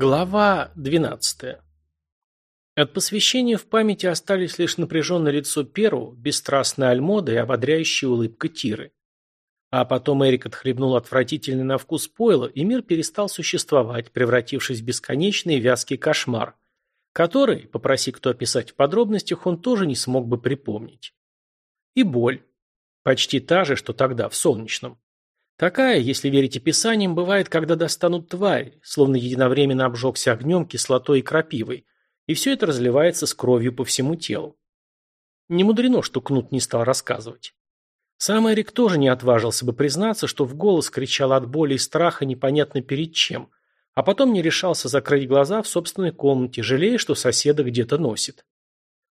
Глава 12. От посвящения в памяти остались лишь напряженное лицо Перу, бесстрастная Альмода и ободряющая улыбка Тиры. А потом Эрик отхлебнул отвратительный на вкус пойла, и мир перестал существовать, превратившись в бесконечный вязкий кошмар, который, попроси кто описать в подробностях, он тоже не смог бы припомнить. И боль. Почти та же, что тогда, в солнечном. Такая, если верить описаниям, бывает, когда достанут тварь, словно единовременно обжегся огнем, кислотой и крапивой, и все это разливается с кровью по всему телу. Не мудрено, что Кнут не стал рассказывать. Сам Эрик тоже не отважился бы признаться, что в голос кричал от боли и страха непонятно перед чем, а потом не решался закрыть глаза в собственной комнате, жалея, что соседа где-то носит.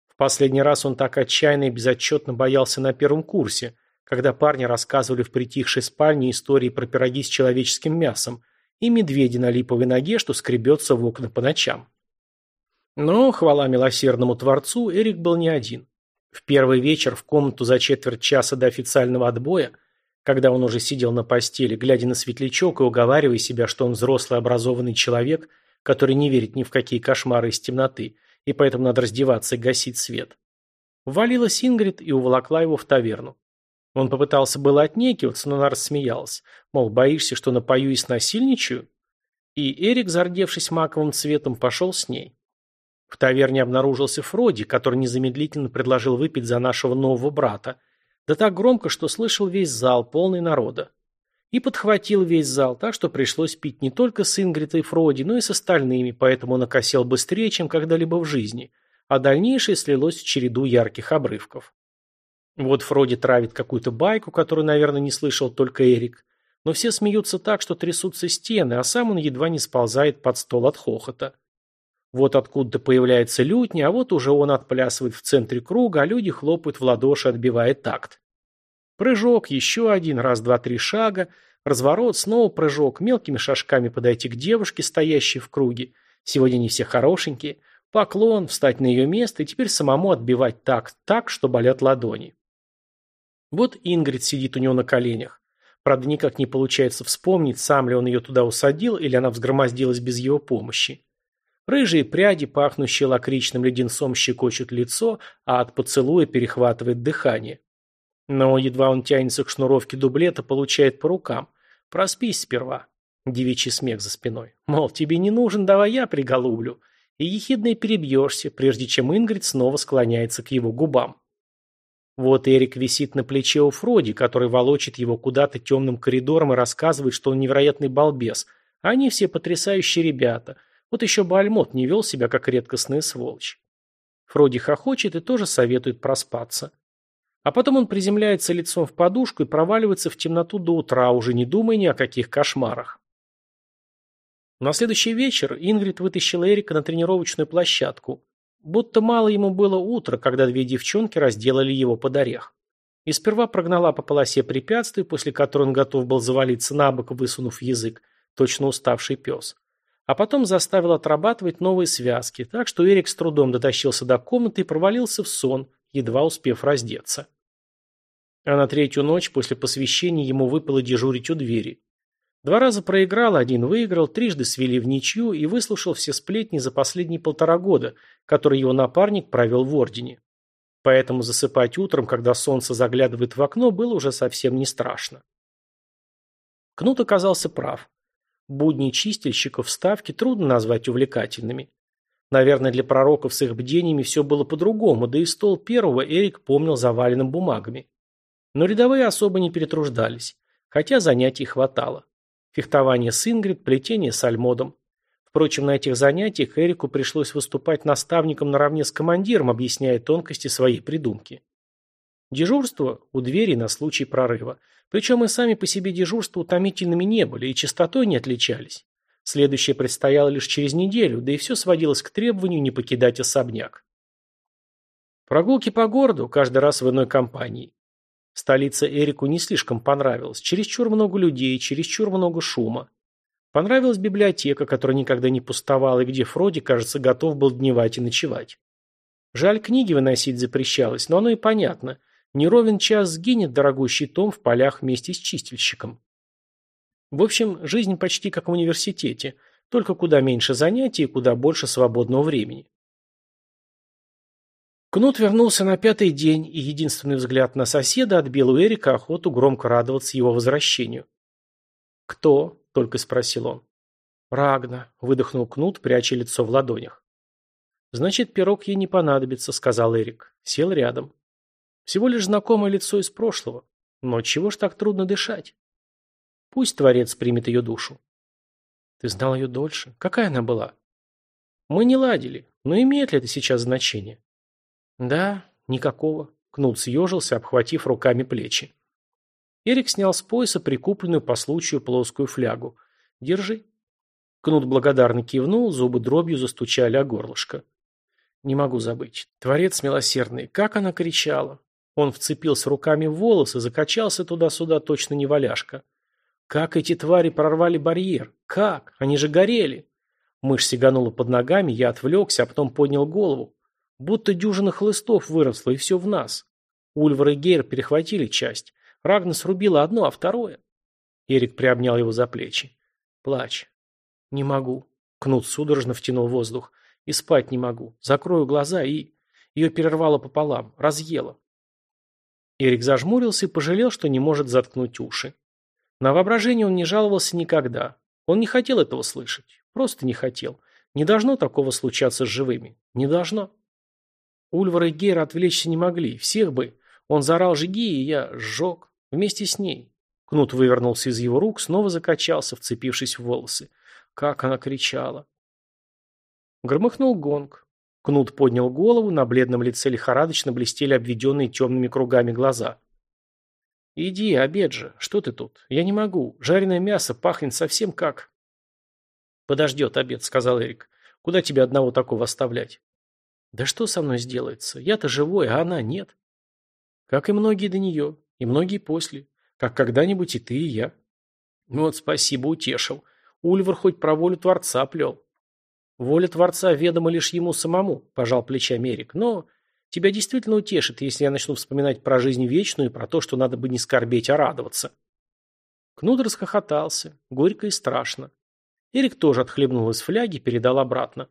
В последний раз он так отчаянно и безотчетно боялся на первом курсе – когда парни рассказывали в притихшей спальне истории про пироги с человеческим мясом и медведи на липовой ноге, что скребется в окна по ночам. Но, хвала милосердному Творцу, Эрик был не один. В первый вечер в комнату за четверть часа до официального отбоя, когда он уже сидел на постели, глядя на светлячок и уговаривая себя, что он взрослый образованный человек, который не верит ни в какие кошмары из темноты, и поэтому надо раздеваться и гасить свет. Ввалилась Ингрид и уволокла его в таверну. Он попытался было отнекиваться, но она рассмеялась. Мол, боишься, что напою и снасильничаю? И Эрик, зардевшись маковым цветом, пошел с ней. В таверне обнаружился Фроди, который незамедлительно предложил выпить за нашего нового брата. Да так громко, что слышал весь зал, полный народа. И подхватил весь зал, так что пришлось пить не только с Ингрид и Фроди, но и с остальными, поэтому он окосел быстрее, чем когда-либо в жизни, а дальнейшее слилось в череду ярких обрывков. Вот Фроди травит какую-то байку, которую, наверное, не слышал только Эрик. Но все смеются так, что трясутся стены, а сам он едва не сползает под стол от хохота. Вот откуда-то появляется лютня, а вот уже он отплясывает в центре круга, а люди хлопают в ладоши, отбивая такт. Прыжок, еще один, раз, два, три шага, разворот, снова прыжок, мелкими шажками подойти к девушке, стоящей в круге. Сегодня не все хорошенькие. Поклон, встать на ее место и теперь самому отбивать такт так, что болят ладони. Вот Ингрид сидит у него на коленях. Правда, никак не получается вспомнить, сам ли он ее туда усадил, или она взгромоздилась без его помощи. Рыжие пряди, пахнущие лакричным леденцом, щекочут лицо, а от поцелуя перехватывает дыхание. Но едва он тянется к шнуровке дублета, получает по рукам. Проспись сперва. Девичий смех за спиной. Мол, тебе не нужен, давай я приголублю. И ехидно перебьешься, прежде чем Ингрид снова склоняется к его губам. Вот Эрик висит на плече у Фроди, который волочит его куда-то темным коридором и рассказывает, что он невероятный балбес. А они все потрясающие ребята. Вот еще бы Альмот не вел себя как редкостная сволочь. Фроди хохочет и тоже советует проспаться. А потом он приземляется лицом в подушку и проваливается в темноту до утра, уже не думая ни о каких кошмарах. На следующий вечер Ингрид вытащила Эрика на тренировочную площадку. Будто мало ему было утра, когда две девчонки разделали его под орех. И сперва прогнала по полосе препятствий, после которой он готов был завалиться на бок, высунув язык, точно уставший пес. А потом заставил отрабатывать новые связки, так что Эрик с трудом дотащился до комнаты и провалился в сон, едва успев раздеться. А на третью ночь после посвящения ему выпало дежурить у двери. Два раза проиграл, один выиграл, трижды свели в ничью и выслушал все сплетни за последние полтора года, которые его напарник провел в Ордене. Поэтому засыпать утром, когда солнце заглядывает в окно, было уже совсем не страшно. Кнут оказался прав. Будни чистильщиков ставки трудно назвать увлекательными. Наверное, для пророков с их бдениями все было по-другому, да и стол первого Эрик помнил заваленным бумагами. Но рядовые особо не перетруждались, хотя занятий хватало. Фехтование с Ингрид, плетение с Альмодом. Впрочем, на этих занятиях Эрику пришлось выступать наставником наравне с командиром, объясняя тонкости своей придумки. Дежурство у двери на случай прорыва. Причем и сами по себе дежурства утомительными не были и частотой не отличались. Следующее предстояло лишь через неделю, да и все сводилось к требованию не покидать особняк. Прогулки по городу, каждый раз в иной компании. Столица Эрику не слишком понравилась. Чересчур много людей, чересчур много шума. Понравилась библиотека, которая никогда не пустовала, и где Фроди, кажется, готов был дневать и ночевать. Жаль, книги выносить запрещалось, но оно и понятно. Не ровен час сгинет дорогущий том в полях вместе с чистильщиком. В общем, жизнь почти как в университете. Только куда меньше занятий и куда больше свободного времени. Кнут вернулся на пятый день, и единственный взгляд на соседа отбил у Эрика охоту громко радоваться его возвращению. «Кто?» – только спросил он. «Рагна», – выдохнул Кнут, пряча лицо в ладонях. «Значит, пирог ей не понадобится», – сказал Эрик. Сел рядом. Всего лишь знакомое лицо из прошлого. Но чего ж так трудно дышать? Пусть Творец примет ее душу. Ты знал ее дольше? Какая она была? Мы не ладили, но имеет ли это сейчас значение? Да, никакого. Кнут съежился, обхватив руками плечи. Эрик снял с пояса прикупленную по случаю плоскую флягу. Держи. Кнут благодарно кивнул, зубы дробью застучали о горлышко. Не могу забыть. Творец милосердный, как она кричала. Он вцепился руками в волосы, закачался туда-сюда, точно не валяшка. Как эти твари прорвали барьер? Как? Они же горели. Мышь сиганула под ногами, я отвлекся, а потом поднял голову. Будто дюжина хлыстов выросла, и все в нас. Ульвар и Гейр перехватили часть. Рагна срубила одно, а второе. Эрик приобнял его за плечи. Плачь. Не могу. Кнут судорожно втянул воздух. И спать не могу. Закрою глаза и... Ее перервало пополам. Разъело. Эрик зажмурился и пожалел, что не может заткнуть уши. На воображение он не жаловался никогда. Он не хотел этого слышать. Просто не хотел. Не должно такого случаться с живыми. Не должно. Ульвар и Гейр отвлечься не могли. Всех бы. Он заорал «Жги!» и я сжег. Вместе с ней. Кнут вывернулся из его рук, снова закачался, вцепившись в волосы. Как она кричала. Громыхнул гонг. Кнут поднял голову, на бледном лице лихорадочно блестели обведенные темными кругами глаза. «Иди, обед же. Что ты тут? Я не могу. Жареное мясо пахнет совсем как...» «Подождет обед», — сказал Эрик. «Куда тебе одного такого оставлять?» «Да что со мной сделается? Я-то живой, а она нет». «Как и многие до нее, и многие после. Как когда-нибудь и ты, и я». «Ну вот спасибо, утешил. Ульвар хоть про волю Творца плел. Воля Творца ведома лишь ему самому, пожал плечами Эрик, но тебя действительно утешит, если я начну вспоминать про жизнь вечную и про то, что надо бы не скорбеть, а радоваться. Кнут расхохотался, горько и страшно. Эрик тоже отхлебнул из фляги, передал обратно.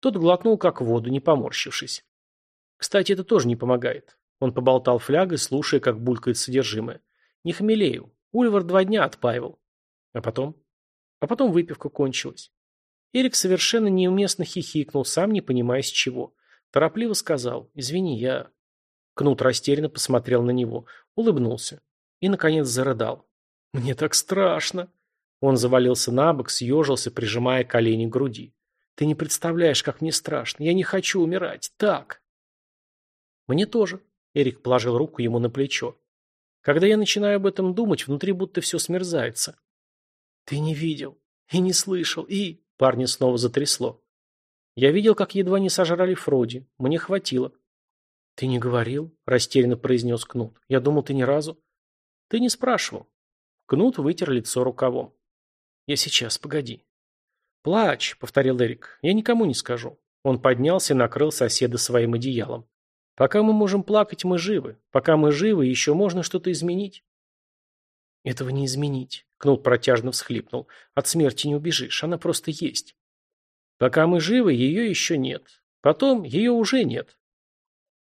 Тот глотнул как воду, не поморщившись. Кстати, это тоже не помогает. Он поболтал флягой, слушая, как булькает содержимое. Не хмелею. Ульвар два дня отпаивал. А потом? А потом выпивка кончилась. Эрик совершенно неуместно хихикнул, сам не понимая с чего. Торопливо сказал «Извини, я...» Кнут растерянно посмотрел на него, улыбнулся и, наконец, зарыдал. «Мне так страшно!» Он завалился на бок, съежился, прижимая колени к груди. «Ты не представляешь, как мне страшно. Я не хочу умирать. Так!» «Мне тоже», — Эрик положил руку ему на плечо. «Когда я начинаю об этом думать, внутри будто все смерзается». «Ты не видел и не слышал, и...» Парня снова затрясло. Я видел, как едва не сожрали Фроди. Мне хватило. Ты не говорил? Растерянно произнес Кнут. Я думал, ты ни разу. Ты не спрашивал. Кнут вытер лицо рукавом. Я сейчас, погоди. Плачь, повторил Эрик. Я никому не скажу. Он поднялся и накрыл соседа своим одеялом. Пока мы можем плакать, мы живы. Пока мы живы, еще можно что-то изменить. Этого не изменить. Кнут протяжно всхлипнул. От смерти не убежишь, она просто есть. Пока мы живы, ее еще нет. Потом ее уже нет.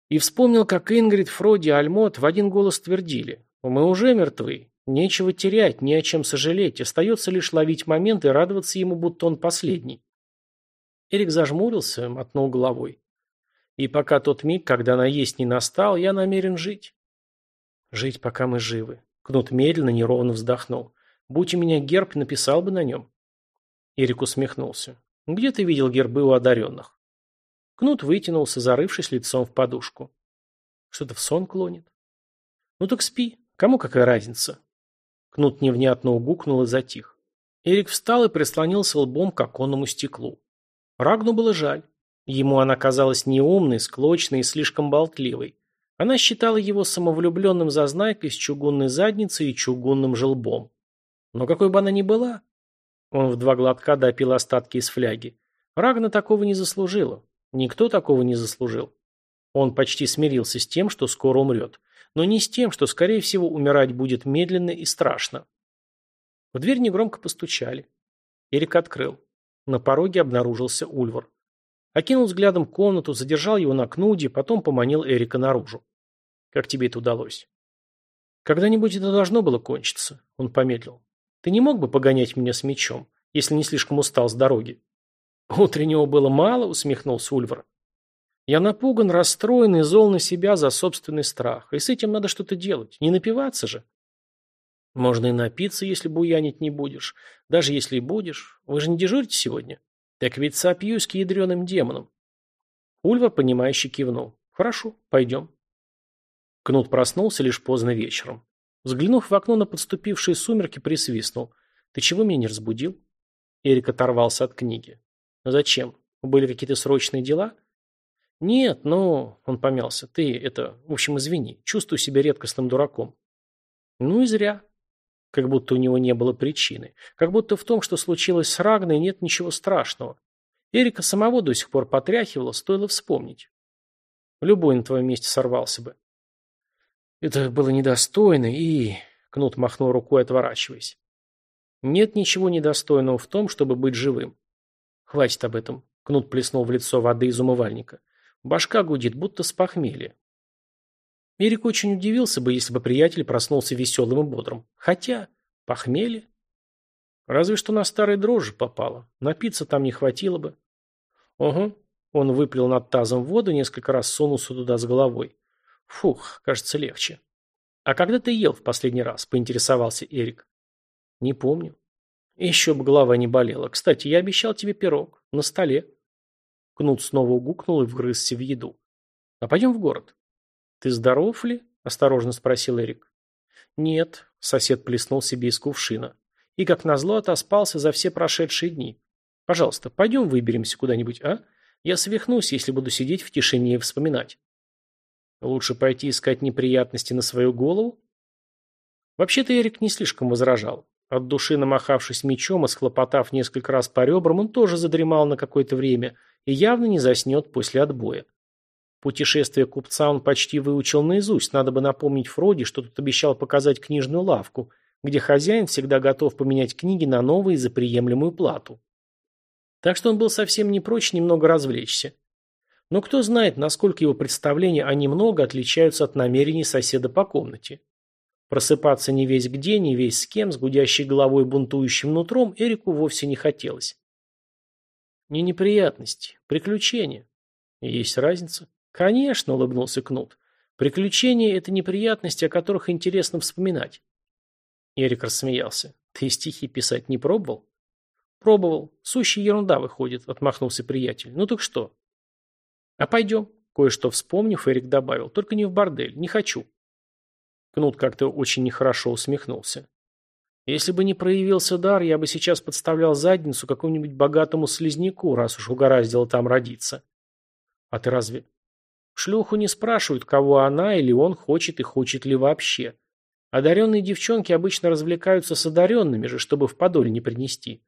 И вспомнил, как Ингрид, Фроди и Альмот в один голос твердили. Мы уже мертвы. Нечего терять, не о чем сожалеть. Остается лишь ловить момент и радоваться ему, будто он последний. Эрик зажмурился, мотнул головой. И пока тот миг, когда она есть, не настал, я намерен жить. Жить, пока мы живы. Кнут медленно, неровно вздохнул. «Будь у меня герб, написал бы на нем». Эрик усмехнулся. «Где ты видел гербы у одаренных?» Кнут вытянулся, зарывшись лицом в подушку. «Что-то в сон клонит?» «Ну так спи. Кому какая разница?» Кнут невнятно угукнул и затих. Эрик встал и прислонился лбом к оконному стеклу. Рагну было жаль. Ему она казалась неумной, склочной и слишком болтливой. Она считала его самовлюбленным зазнайкой с чугунной задницей и чугунным желбом. Но какой бы она ни была... Он в два глотка допил остатки из фляги. Рагна такого не заслужила. Никто такого не заслужил. Он почти смирился с тем, что скоро умрет. Но не с тем, что, скорее всего, умирать будет медленно и страшно. В дверь негромко постучали. Эрик открыл. На пороге обнаружился Ульвар. Окинул взглядом комнату, задержал его на кнуде, потом поманил Эрика наружу. «Как тебе это удалось?» «Когда-нибудь это должно было кончиться», — он помедлил. «Ты не мог бы погонять меня с мечом, если не слишком устал с дороги?» «Утреннего было мало», — усмехнулся Ульвар. «Я напуган, расстроен и зол на себя за собственный страх. И с этим надо что-то делать. Не напиваться же». «Можно и напиться, если буянить не будешь. Даже если и будешь. Вы же не дежурите сегодня?» «Так ведь сопьюсь к ядреным демонам». Ульвар, понимающе кивнул. «Хорошо, пойдем». Кнут проснулся лишь поздно вечером. Взглянув в окно на подступившие сумерки, присвистнул. «Ты чего меня не разбудил?» Эрик оторвался от книги. «Зачем? Были какие-то срочные дела?» «Нет, но...» — он помялся. «Ты это... В общем, извини. Чувствую себя редкостным дураком». «Ну и зря». Как будто у него не было причины. Как будто в том, что случилось с Рагной, нет ничего страшного. Эрика самого до сих пор потряхивала, стоило вспомнить. Любой на твоем месте сорвался бы. Это было недостойно и... Кнут махнул рукой, отворачиваясь. Нет ничего недостойного в том, чтобы быть живым. Хватит об этом. Кнут плеснул в лицо воды из умывальника. Башка гудит, будто с похмелья. Эрик очень удивился бы, если бы приятель проснулся веселым и бодрым. Хотя, похмелье. Разве что на старой дрожжи попало. Напиться там не хватило бы. Угу. Он выплел над тазом воду, несколько раз сунулся туда с головой. Фух, кажется, легче. А когда ты ел в последний раз? Поинтересовался Эрик. Не помню. Еще бы голова не болела. Кстати, я обещал тебе пирог. На столе. Кнут снова угукнул и вгрызся в еду. А пойдем в город. Ты здоров ли? Осторожно спросил Эрик. Нет. Сосед плеснул себе из кувшина. И, как назло, отоспался за все прошедшие дни. Пожалуйста, пойдем выберемся куда-нибудь, а? Я свихнусь, если буду сидеть в тишине и вспоминать. Лучше пойти искать неприятности на свою голову? Вообще-то Эрик не слишком возражал. От души намахавшись мечом и схлопотав несколько раз по ребрам, он тоже задремал на какое-то время и явно не заснет после отбоя. Путешествие купца он почти выучил наизусть, надо бы напомнить Фроди, что тут обещал показать книжную лавку, где хозяин всегда готов поменять книги на новые за приемлемую плату. Так что он был совсем не прочь немного развлечься. Но кто знает, насколько его представления о немного отличаются от намерений соседа по комнате. Просыпаться не весь где, не весь с кем, с гудящей головой бунтующим нутром Эрику вовсе не хотелось. Не неприятности, приключения. Есть разница? Конечно, улыбнулся Кнут. Приключения – это неприятности, о которых интересно вспоминать. Эрик рассмеялся. Ты стихи писать не пробовал? Пробовал. Сущая ерунда выходит, отмахнулся приятель. Ну так что, «А пойдем». Кое-что вспомнив, Эрик добавил. «Только не в бордель. Не хочу». Кнут как-то очень нехорошо усмехнулся. «Если бы не проявился дар, я бы сейчас подставлял задницу какому-нибудь богатому слизняку, раз уж угораздило там родиться». «А ты разве...» Шлюху не спрашивают, кого она или он хочет и хочет ли вообще. Одаренные девчонки обычно развлекаются с одаренными же, чтобы в подоль не принести.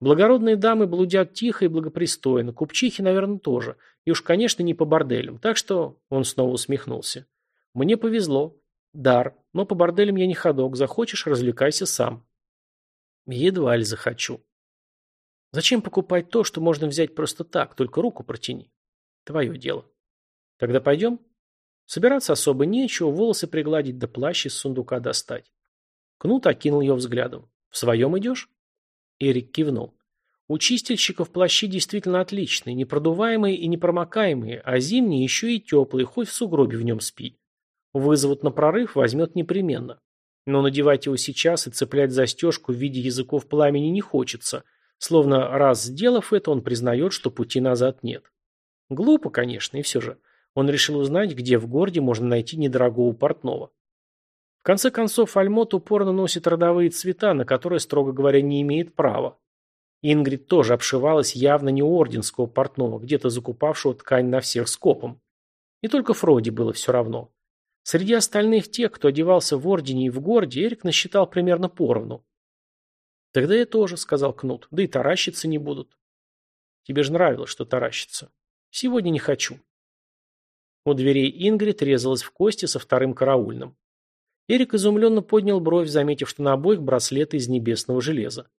Благородные дамы блудят тихо и благопристойно, купчихи, наверное, тоже. И уж, конечно, не по борделям. Так что он снова усмехнулся. Мне повезло. Дар. Но по борделям я не ходок. Захочешь, развлекайся сам. Едва ли захочу. Зачем покупать то, что можно взять просто так, только руку протяни? Твое дело. Тогда пойдем? Собираться особо нечего, волосы пригладить да плащ из сундука достать. Кнут окинул ее взглядом. В своем идешь? Эрик кивнул. У чистильщиков плащи действительно отличные, непродуваемые и непромокаемые, а зимние еще и теплые, хоть в сугробе в нем спи. Вызовут на прорыв, возьмет непременно. Но надевать его сейчас и цеплять застежку в виде языков пламени не хочется, словно раз сделав это, он признает, что пути назад нет. Глупо, конечно, и все же. Он решил узнать, где в городе можно найти недорогого портного конце концов, Альмот упорно носит родовые цвета, на которые, строго говоря, не имеет права. Ингрид тоже обшивалась явно не орденского портного, где-то закупавшего ткань на всех скопом. И только Фроди было все равно. Среди остальных тех, кто одевался в ордене и в городе, Эрик насчитал примерно поровну. «Тогда я тоже», — сказал Кнут, — «да и таращиться не будут». «Тебе же нравилось, что таращиться». «Сегодня не хочу». У дверей Ингрид резалась в кости со вторым караульным. Эрик изумленно поднял бровь, заметив, что на обоих браслеты из небесного железа.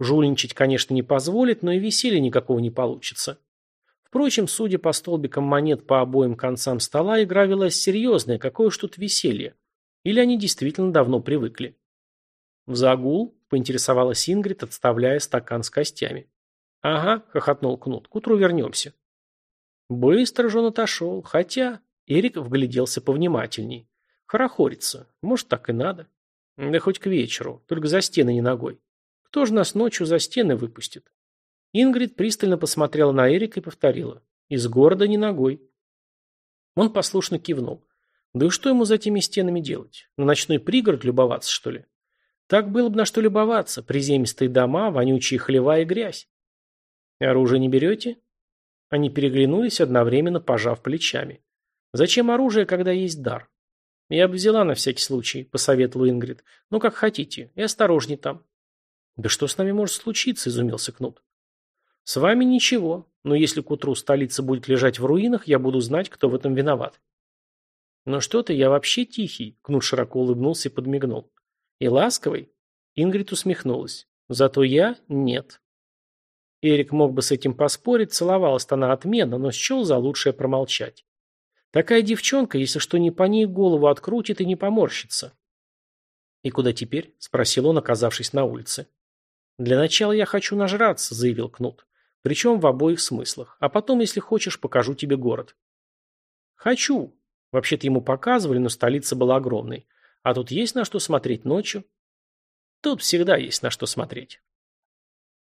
Жульничать, конечно, не позволит, но и веселья никакого не получится. Впрочем, судя по столбикам монет по обоим концам стола, игра велась серьезная, какое ж тут веселье. Или они действительно давно привыкли. «В загул?» – поинтересовалась Ингрид, отставляя стакан с костями. «Ага», – хохотнул Кнут, – «к утру вернемся». Быстро же он отошел, хотя... Эрик вгляделся повнимательней. Хорохорится. Может, так и надо. Да хоть к вечеру, только за стены не ногой. Кто же нас ночью за стены выпустит? Ингрид пристально посмотрела на Эрика и повторила. Из города не ногой. Он послушно кивнул. Да и что ему за этими стенами делать? На ночной пригород любоваться, что ли? Так было бы на что любоваться. Приземистые дома, вонючие хлева и грязь. Оружие не берете? Они переглянулись, одновременно пожав плечами. Зачем оружие, когда есть дар? Я бы взяла на всякий случай, посоветовал Ингрид. Ну, как хотите, и осторожней там. Да что с нами может случиться, изумился Кнут. С вами ничего, но если к утру столица будет лежать в руинах, я буду знать, кто в этом виноват. Но что-то я вообще тихий, Кнут широко улыбнулся и подмигнул. И ласковый? Ингрид усмехнулась. Зато я нет. Эрик мог бы с этим поспорить, целовалась-то она отменно, но счел за лучшее промолчать. Такая девчонка, если что не по ней, голову открутит и не поморщится. «И куда теперь?» – спросил он, оказавшись на улице. «Для начала я хочу нажраться», – заявил Кнут. «Причем в обоих смыслах. А потом, если хочешь, покажу тебе город». «Хочу». Вообще-то ему показывали, но столица была огромной. А тут есть на что смотреть ночью? Тут всегда есть на что смотреть.